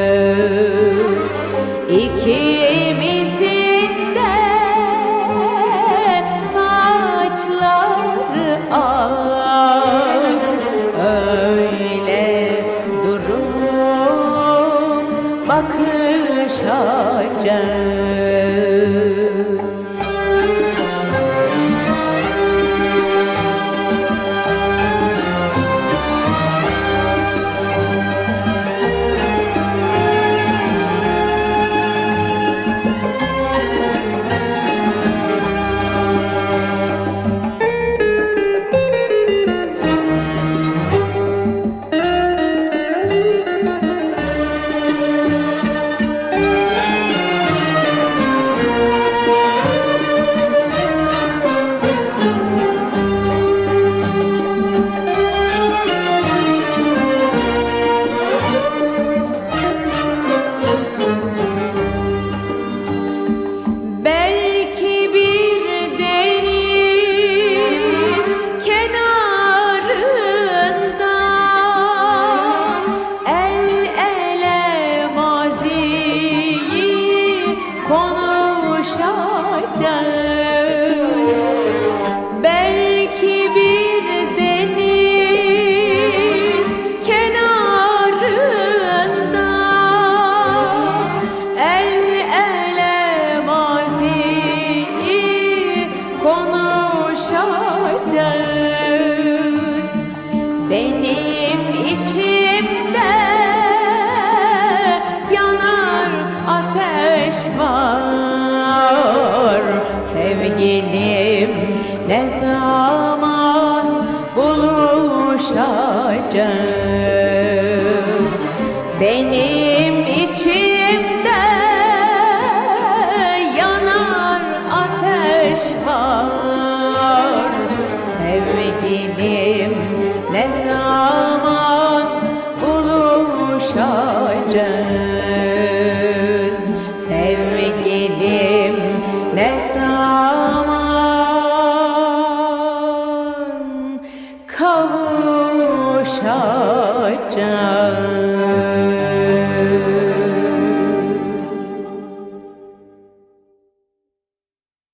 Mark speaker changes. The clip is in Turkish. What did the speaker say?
Speaker 1: bakışacağız İkimizin de saçları ak Öyle durup bakışacağız Benim içimde yanar ateş var. Sevgilim ne zaman buluşacağız? Benim zaman kavuşacağız